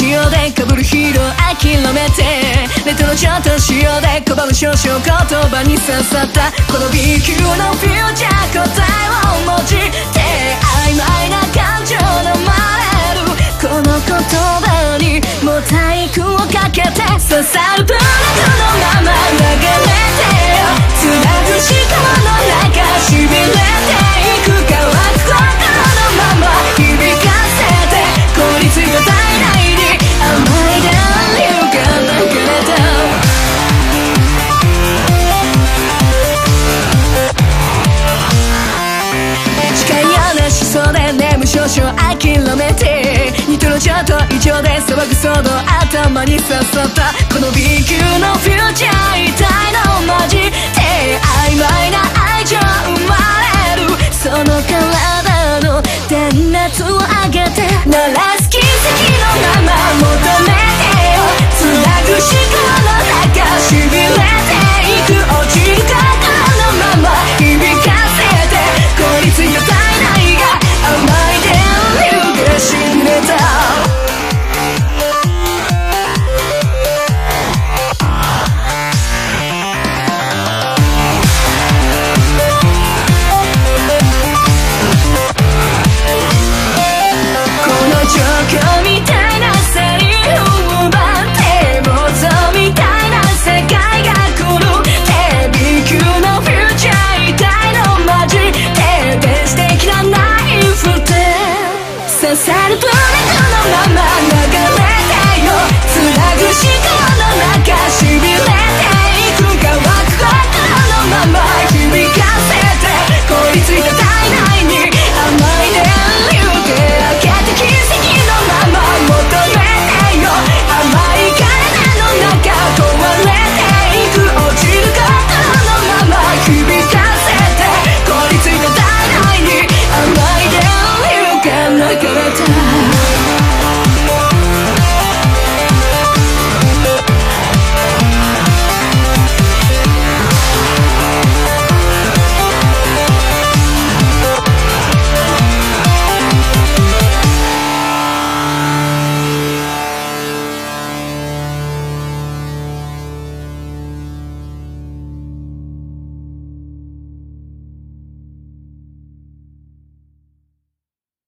塩でかぶるヒーロー諦めてレトのちょっと潮で拒む少々言葉に刺さったこの B 級のフューチャー答えを文字て曖昧な感情のまれるこの言葉にもう体育をかけて刺さる。うで眠少々諦めてニトロちょっと異常で騒ぐ騒動頭に刺さった。この B 級のフューチャー一体のマジ？で曖昧な I gotta die.